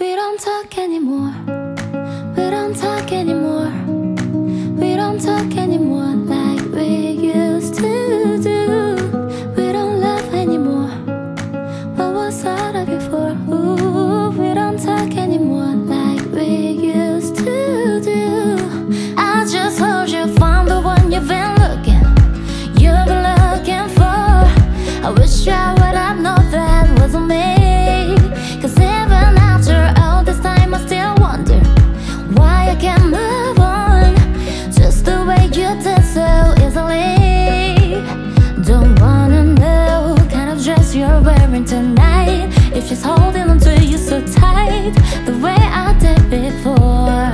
We don't talk anymore. We don't talk anymore. We don't talk anymore like we used to do. We don't love anymore. What was out of you for? Ooh, we don't talk anymore like we used to do. I just hope you found the one you've been looking, you've been looking for. I wish can't move on. Just the way you did so easily. Don't wanna know kind of dress you're wearing tonight. If she's holding on to you so tight, the way I did before.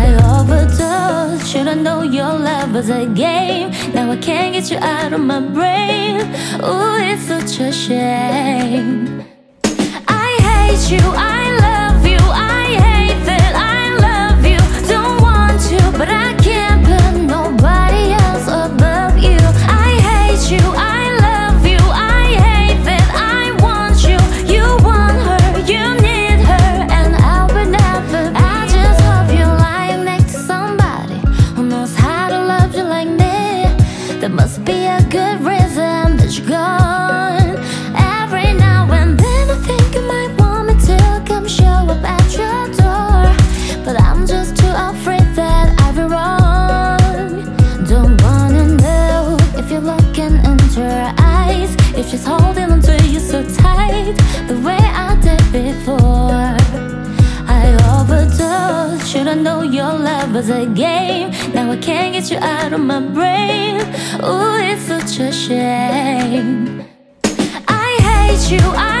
I overdosed. Should I know your love was a game? Now I can't get you out of my brain. Ooh, it's such a shame. There must be a good reason that you're gone. Every now and then I think you might want me to come show up at your door. But I'm just too afraid that I'll be wrong. Don't wanna know if you're looking into her eyes. If she's holding onto you so tight, the way I did before. I overdosed. Should I know your love was a game? Now I can't get you out of my brain. Ooh, it's such a shame. I hate you. I